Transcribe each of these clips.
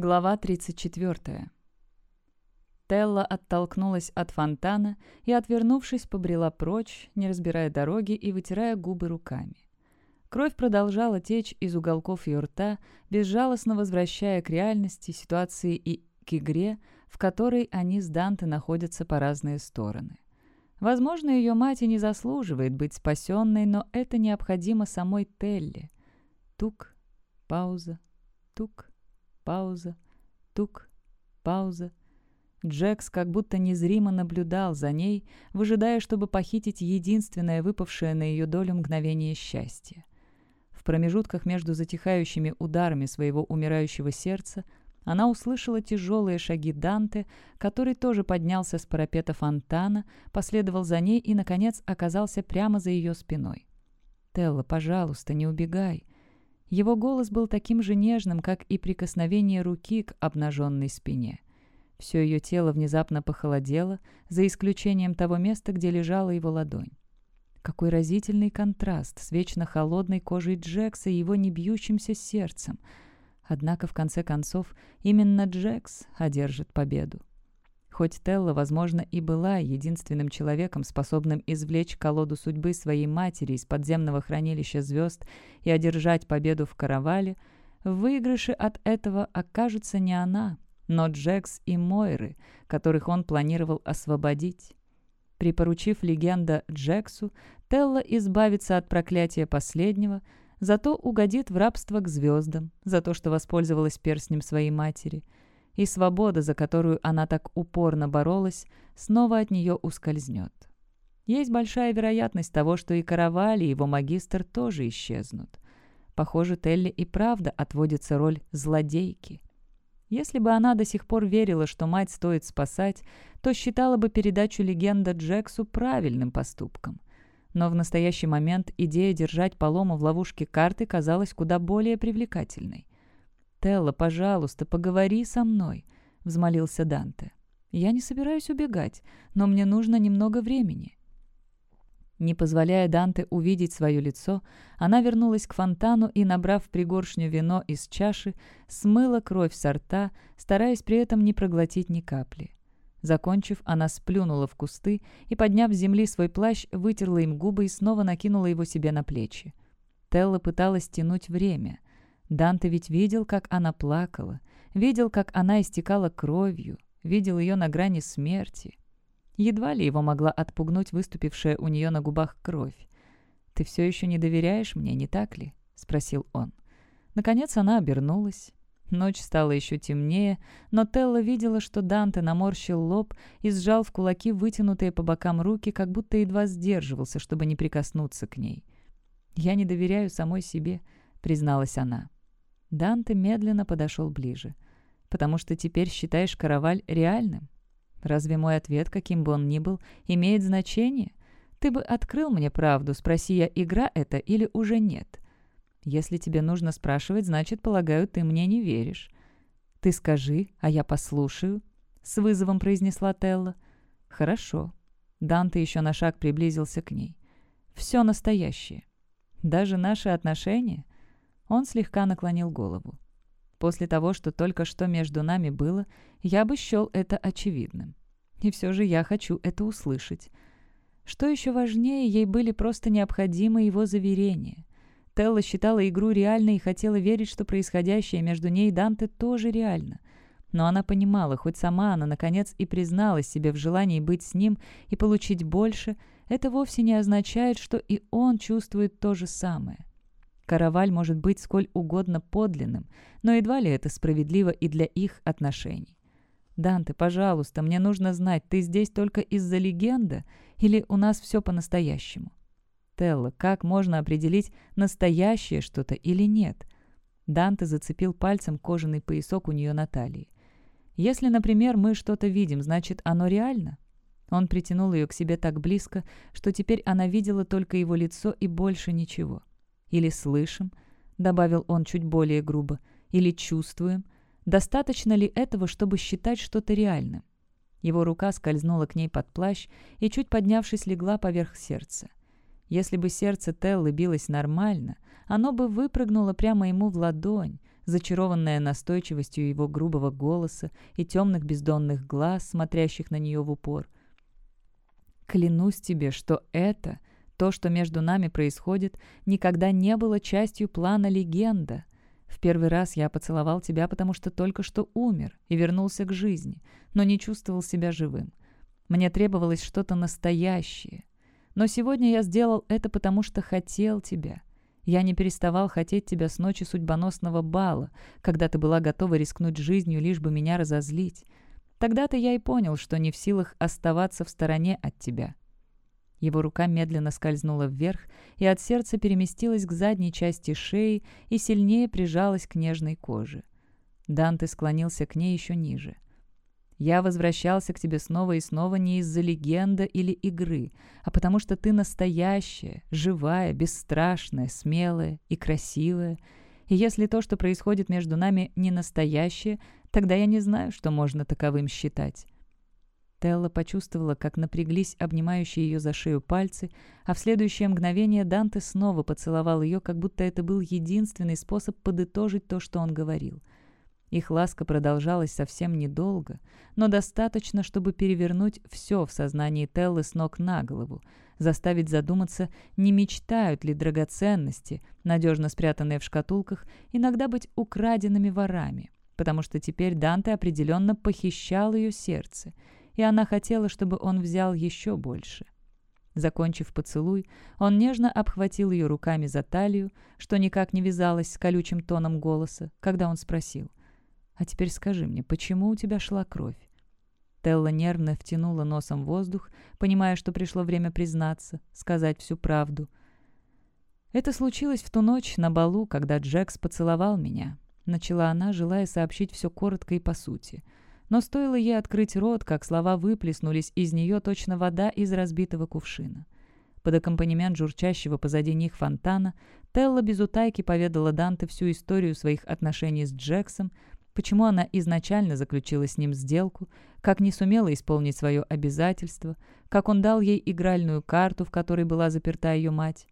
Глава 34. Телла оттолкнулась от фонтана и, отвернувшись, побрела прочь, не разбирая дороги и вытирая губы руками. Кровь продолжала течь из уголков ее рта, безжалостно возвращая к реальности, ситуации и к игре, в которой они с Данте находятся по разные стороны. Возможно, ее мать и не заслуживает быть спасенной, но это необходимо самой Телле. Тук, пауза, тук. Пауза. Тук. Пауза. Джекс как будто незримо наблюдал за ней, выжидая, чтобы похитить единственное выпавшее на ее долю мгновение счастья. В промежутках между затихающими ударами своего умирающего сердца она услышала тяжелые шаги Данте, который тоже поднялся с парапета фонтана, последовал за ней и, наконец, оказался прямо за ее спиной. «Телла, пожалуйста, не убегай», его голос был таким же нежным, как и прикосновение руки к обнаженной спине. Все ее тело внезапно похолодело, за исключением того места, где лежала его ладонь. Какой разительный контраст с вечно холодной кожей Джекса и его небьющимся сердцем. Однако, в конце концов, именно Джекс одержит победу. Хоть Телла, возможно, и была единственным человеком, способным извлечь колоду судьбы своей матери из подземного хранилища звезд и одержать победу в каравале, в выигрыше от этого окажется не она, но Джекс и Мойры, которых он планировал освободить. Припоручив легенда Джексу, Телла избавится от проклятия последнего, зато угодит в рабство к звездам за то, что воспользовалась перстнем своей матери – и свобода, за которую она так упорно боролась, снова от нее ускользнет. Есть большая вероятность того, что и Каравали, и его магистр тоже исчезнут. Похоже, Телли и правда отводится роль злодейки. Если бы она до сих пор верила, что мать стоит спасать, то считала бы передачу легенда Джексу правильным поступком. Но в настоящий момент идея держать Палому в ловушке карты казалась куда более привлекательной. Телла, пожалуйста, поговори со мной», — взмолился Данте. «Я не собираюсь убегать, но мне нужно немного времени». Не позволяя Данте увидеть свое лицо, она вернулась к фонтану и, набрав пригоршню вино из чаши, смыла кровь со рта, стараясь при этом не проглотить ни капли. Закончив, она сплюнула в кусты и, подняв с земли свой плащ, вытерла им губы и снова накинула его себе на плечи. Телла пыталась тянуть время — Данте ведь видел, как она плакала, видел, как она истекала кровью, видел ее на грани смерти. Едва ли его могла отпугнуть выступившая у нее на губах кровь. «Ты все еще не доверяешь мне, не так ли?» — спросил он. Наконец она обернулась. Ночь стала еще темнее, но Телла видела, что Данте наморщил лоб и сжал в кулаки вытянутые по бокам руки, как будто едва сдерживался, чтобы не прикоснуться к ней. «Я не доверяю самой себе», — призналась она. Данте медленно подошел ближе. «Потому что теперь считаешь караваль реальным? Разве мой ответ, каким бы он ни был, имеет значение? Ты бы открыл мне правду, спроси я, игра это или уже нет. Если тебе нужно спрашивать, значит, полагаю, ты мне не веришь. Ты скажи, а я послушаю», — с вызовом произнесла Телла. «Хорошо». Данте еще на шаг приблизился к ней. «Все настоящее. Даже наши отношения...» Он слегка наклонил голову. После того, что только что между нами было, я бы счел это очевидным. И все же я хочу это услышать. Что еще важнее, ей были просто необходимы его заверения. Телла считала игру реальной и хотела верить, что происходящее между ней и Данте тоже реально. Но она понимала, хоть сама она, наконец, и призналась себе в желании быть с ним и получить больше, это вовсе не означает, что и он чувствует то же самое караваль может быть сколь угодно подлинным, но едва ли это справедливо и для их отношений. «Данте, пожалуйста, мне нужно знать, ты здесь только из-за легенды или у нас все по-настоящему?» «Телла, как можно определить, настоящее что-то или нет?» Данте зацепил пальцем кожаный поясок у нее на талии. «Если, например, мы что-то видим, значит, оно реально?» Он притянул ее к себе так близко, что теперь она видела только его лицо и больше ничего или слышим», — добавил он чуть более грубо, «или чувствуем», достаточно ли этого, чтобы считать что-то реальным? Его рука скользнула к ней под плащ и, чуть поднявшись, легла поверх сердца. Если бы сердце Теллы билось нормально, оно бы выпрыгнуло прямо ему в ладонь, зачарованная настойчивостью его грубого голоса и темных бездонных глаз, смотрящих на нее в упор. «Клянусь тебе, что это то, что между нами происходит, никогда не было частью плана легенда. В первый раз я поцеловал тебя, потому что только что умер и вернулся к жизни, но не чувствовал себя живым. Мне требовалось что-то настоящее. Но сегодня я сделал это, потому что хотел тебя. Я не переставал хотеть тебя с ночи судьбоносного бала, когда ты была готова рискнуть жизнью, лишь бы меня разозлить. Тогда-то я и понял, что не в силах оставаться в стороне от тебя, его рука медленно скользнула вверх, и от сердца переместилась к задней части шеи и сильнее прижалась к нежной коже. Данте склонился к ней еще ниже. «Я возвращался к тебе снова и снова не из-за легенда или игры, а потому что ты настоящая, живая, бесстрашная, смелая и красивая. И если то, что происходит между нами, не настоящее, тогда я не знаю, что можно таковым считать». Телла почувствовала, как напряглись обнимающие ее за шею пальцы, а в следующее мгновение Данте снова поцеловал ее, как будто это был единственный способ подытожить то, что он говорил. Их ласка продолжалась совсем недолго, но достаточно, чтобы перевернуть все в сознании Теллы с ног на голову, заставить задуматься, не мечтают ли драгоценности, надежно спрятанные в шкатулках, иногда быть украденными ворами, потому что теперь Данте определенно похищал ее сердце — и она хотела, чтобы он взял еще больше. Закончив поцелуй, он нежно обхватил ее руками за талию, что никак не вязалось с колючим тоном голоса, когда он спросил. «А теперь скажи мне, почему у тебя шла кровь?» Телла нервно втянула носом воздух, понимая, что пришло время признаться, сказать всю правду. «Это случилось в ту ночь на балу, когда Джекс поцеловал меня», — начала она, желая сообщить все коротко и по сути — но стоило ей открыть рот, как слова выплеснулись из нее точно вода из разбитого кувшина. Под аккомпанемент журчащего позади них фонтана Телла без утайки поведала Данте всю историю своих отношений с Джексом, почему она изначально заключила с ним сделку, как не сумела исполнить свое обязательство, как он дал ей игральную карту, в которой была заперта ее мать.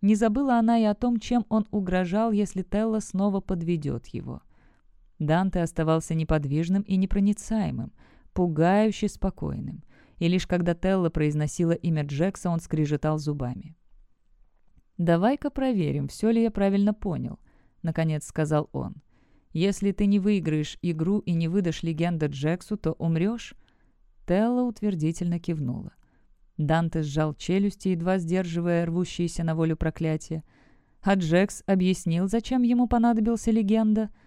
Не забыла она и о том, чем он угрожал, если Телла снова подведет его – Данте оставался неподвижным и непроницаемым, пугающе спокойным. И лишь когда Телла произносила имя Джекса, он скрежетал зубами. «Давай-ка проверим, все ли я правильно понял», — наконец сказал он. «Если ты не выиграешь игру и не выдашь легенда Джексу, то умрешь?» Телла утвердительно кивнула. Данте сжал челюсти, едва сдерживая рвущиеся на волю проклятия. А Джекс объяснил, зачем ему понадобился легенда —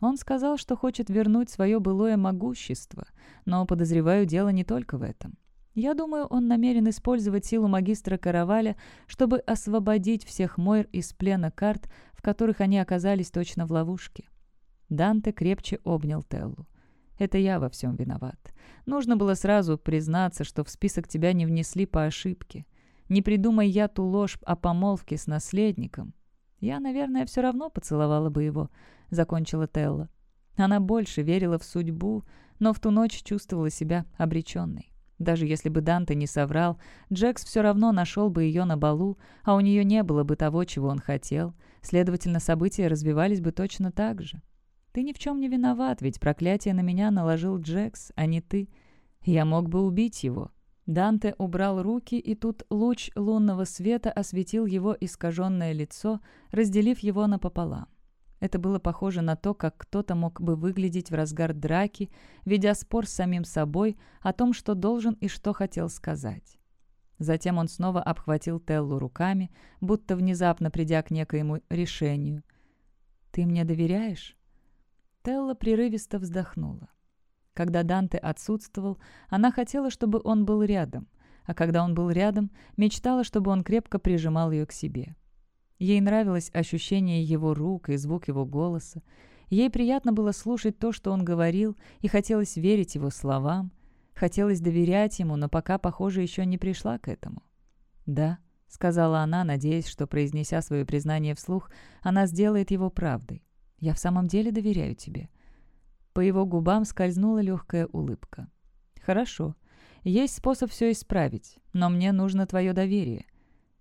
он сказал, что хочет вернуть свое былое могущество, но подозреваю дело не только в этом. Я думаю, он намерен использовать силу магистра Караваля, чтобы освободить всех Мойр из плена карт, в которых они оказались точно в ловушке. Данте крепче обнял Теллу. «Это я во всем виноват. Нужно было сразу признаться, что в список тебя не внесли по ошибке. Не придумай я ту ложь о помолвке с наследником, «Я, наверное, все равно поцеловала бы его», — закончила Телла. Она больше верила в судьбу, но в ту ночь чувствовала себя обреченной. Даже если бы Данте не соврал, Джекс все равно нашел бы ее на балу, а у нее не было бы того, чего он хотел. Следовательно, события развивались бы точно так же. «Ты ни в чем не виноват, ведь проклятие на меня наложил Джекс, а не ты. Я мог бы убить его», Данте убрал руки, и тут луч лунного света осветил его искаженное лицо, разделив его напополам. Это было похоже на то, как кто-то мог бы выглядеть в разгар драки, ведя спор с самим собой о том, что должен и что хотел сказать. Затем он снова обхватил Теллу руками, будто внезапно придя к некоему решению. «Ты мне доверяешь?» Телла прерывисто вздохнула. Когда Данте отсутствовал, она хотела, чтобы он был рядом, а когда он был рядом, мечтала, чтобы он крепко прижимал ее к себе. Ей нравилось ощущение его рук и звук его голоса. Ей приятно было слушать то, что он говорил, и хотелось верить его словам. Хотелось доверять ему, но пока, похоже, еще не пришла к этому. «Да», — сказала она, надеясь, что, произнеся свое признание вслух, она сделает его правдой. «Я в самом деле доверяю тебе. По его губам скользнула легкая улыбка. «Хорошо. Есть способ все исправить, но мне нужно твое доверие.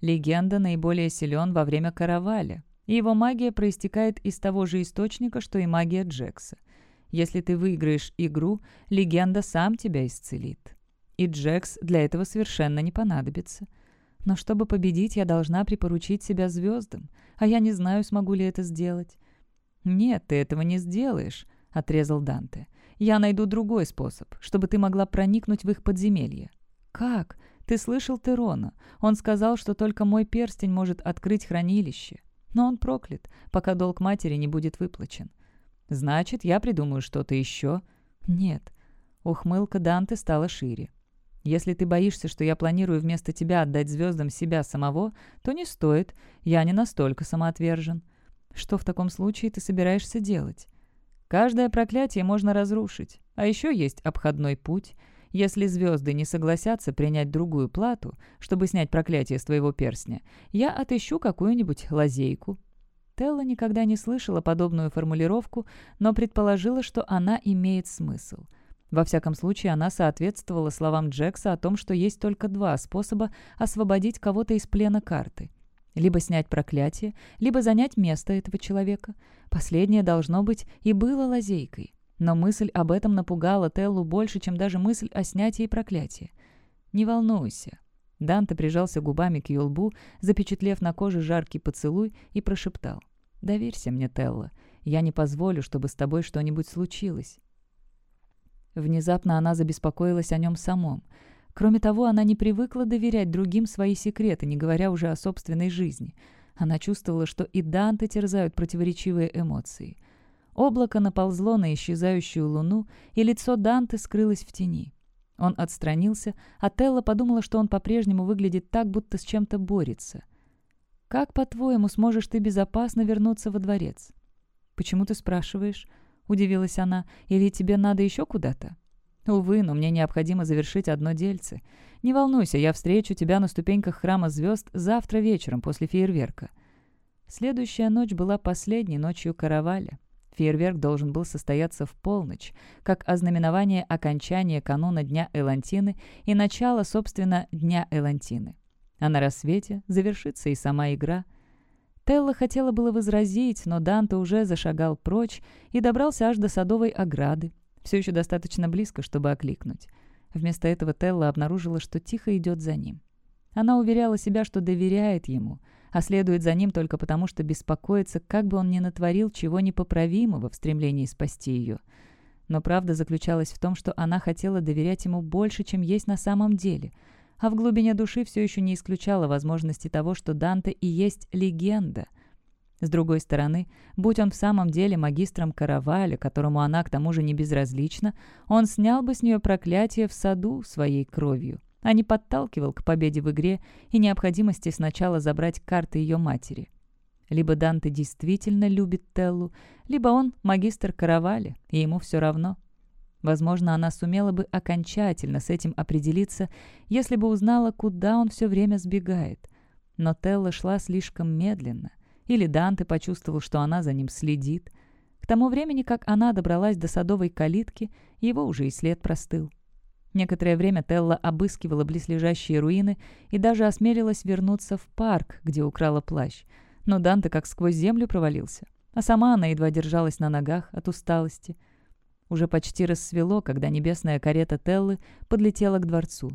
Легенда наиболее силен во время караваля, и его магия проистекает из того же источника, что и магия Джекса. Если ты выиграешь игру, легенда сам тебя исцелит. И Джекс для этого совершенно не понадобится. Но чтобы победить, я должна припоручить себя звездам, а я не знаю, смогу ли это сделать. «Нет, ты этого не сделаешь. — отрезал Данте. «Я найду другой способ, чтобы ты могла проникнуть в их подземелье». «Как? Ты слышал Терона. Он сказал, что только мой перстень может открыть хранилище. Но он проклят, пока долг матери не будет выплачен». «Значит, я придумаю что-то еще?» «Нет». Ухмылка Данте стала шире. «Если ты боишься, что я планирую вместо тебя отдать звездам себя самого, то не стоит. Я не настолько самоотвержен. Что в таком случае ты собираешься делать?» Каждое проклятие можно разрушить. А еще есть обходной путь. Если звезды не согласятся принять другую плату, чтобы снять проклятие с твоего перстня, я отыщу какую-нибудь лазейку». Телла никогда не слышала подобную формулировку, но предположила, что она имеет смысл. Во всяком случае, она соответствовала словам Джекса о том, что есть только два способа освободить кого-то из плена карты – либо снять проклятие, либо занять место этого человека. Последнее должно быть и было лазейкой. Но мысль об этом напугала Теллу больше, чем даже мысль о снятии проклятия. «Не волнуйся». Данте прижался губами к ее лбу, запечатлев на коже жаркий поцелуй, и прошептал. «Доверься мне, Телла. Я не позволю, чтобы с тобой что-нибудь случилось». Внезапно она забеспокоилась о нем самом — Кроме того, она не привыкла доверять другим свои секреты, не говоря уже о собственной жизни. Она чувствовала, что и Данте терзают противоречивые эмоции. Облако наползло на исчезающую луну, и лицо Данте скрылось в тени. Он отстранился, а Телла подумала, что он по-прежнему выглядит так, будто с чем-то борется. «Как, по-твоему, сможешь ты безопасно вернуться во дворец?» «Почему ты спрашиваешь?» — удивилась она. «Или тебе надо еще куда-то?» Ну, Увы, но мне необходимо завершить одно дельце. Не волнуйся, я встречу тебя на ступеньках храма звезд завтра вечером после фейерверка». Следующая ночь была последней ночью караваля. Фейерверк должен был состояться в полночь, как ознаменование окончания канона Дня Элантины и начала, собственно, Дня Элантины. А на рассвете завершится и сама игра. Телла хотела было возразить, но Данте уже зашагал прочь и добрался аж до садовой ограды, все еще достаточно близко, чтобы окликнуть. Вместо этого Телла обнаружила, что тихо идет за ним. Она уверяла себя, что доверяет ему, а следует за ним только потому, что беспокоится, как бы он ни натворил чего непоправимого в стремлении спасти ее. Но правда заключалась в том, что она хотела доверять ему больше, чем есть на самом деле, а в глубине души все еще не исключала возможности того, что Данте и есть легенда — с другой стороны, будь он в самом деле магистром Караваля, которому она к тому же не безразлична, он снял бы с нее проклятие в саду своей кровью, а не подталкивал к победе в игре и необходимости сначала забрать карты ее матери. Либо Данте действительно любит Теллу, либо он магистр Караваля, и ему все равно. Возможно, она сумела бы окончательно с этим определиться, если бы узнала, куда он все время сбегает. Но Телла шла слишком медленно. Или Данте почувствовал, что она за ним следит. К тому времени, как она добралась до садовой калитки, его уже и след простыл. Некоторое время Телла обыскивала близлежащие руины и даже осмелилась вернуться в парк, где украла плащ. Но Данте как сквозь землю провалился. А сама она едва держалась на ногах от усталости. Уже почти рассвело, когда небесная карета Теллы подлетела к дворцу.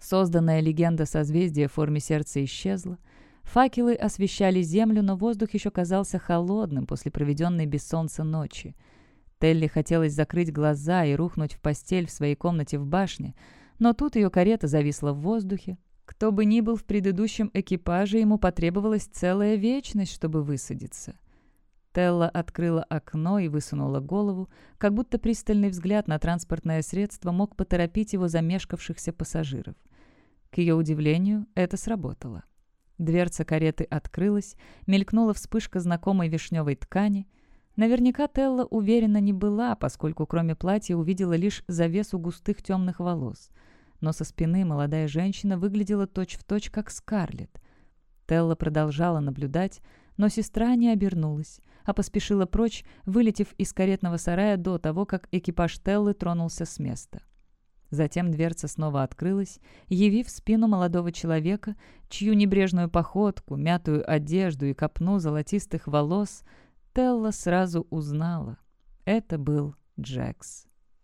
Созданная легенда созвездия в форме сердца исчезла — Факелы освещали землю, но воздух еще казался холодным после проведенной без солнца ночи. Телли хотелось закрыть глаза и рухнуть в постель в своей комнате в башне, но тут ее карета зависла в воздухе. Кто бы ни был в предыдущем экипаже, ему потребовалась целая вечность, чтобы высадиться. Телла открыла окно и высунула голову, как будто пристальный взгляд на транспортное средство мог поторопить его замешкавшихся пассажиров. К ее удивлению, это сработало. Дверца кареты открылась, мелькнула вспышка знакомой вишневой ткани. Наверняка Телла уверена не была, поскольку кроме платья увидела лишь завесу густых темных волос. Но со спины молодая женщина выглядела точь-в-точь, точь, как Скарлетт. Телла продолжала наблюдать, но сестра не обернулась, а поспешила прочь, вылетев из каретного сарая до того, как экипаж Теллы тронулся с места. Затем дверца снова открылась, явив спину молодого человека, чью небрежную походку, мятую одежду и копну золотистых волос Телла сразу узнала. Это был Джекс.